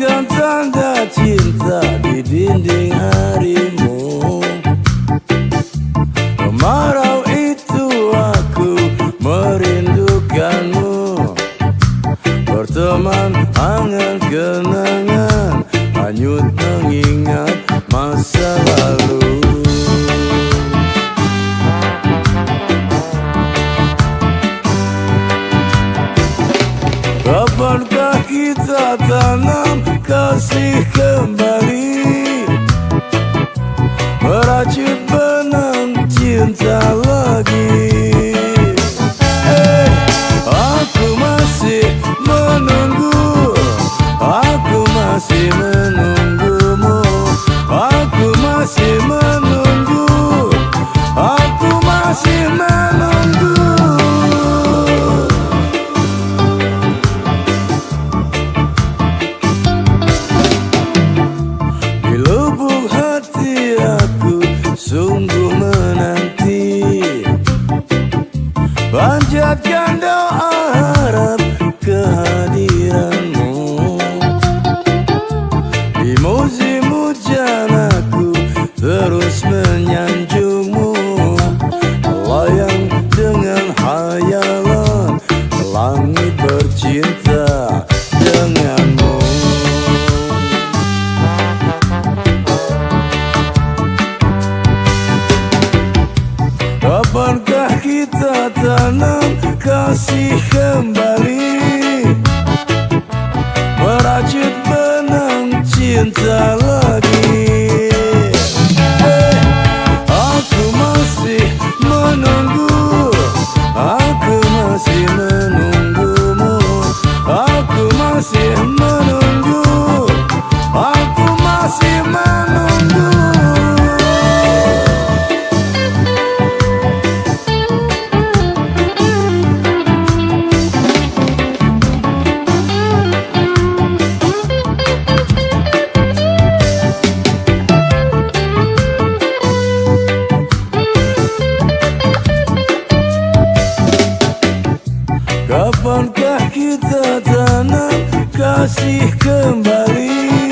Gantang tanda cinta di dinding harimu. Kemarau itu aku merindukanmu. Berteman angan kenangan Hanyut mengingat masa lalu kita tanam kasih kembali. Meracik benang cinta lagi. Ancak yandım kita tanam kasih kembali. Merajut benang cinta Kapankah kita tanam kasih kembali?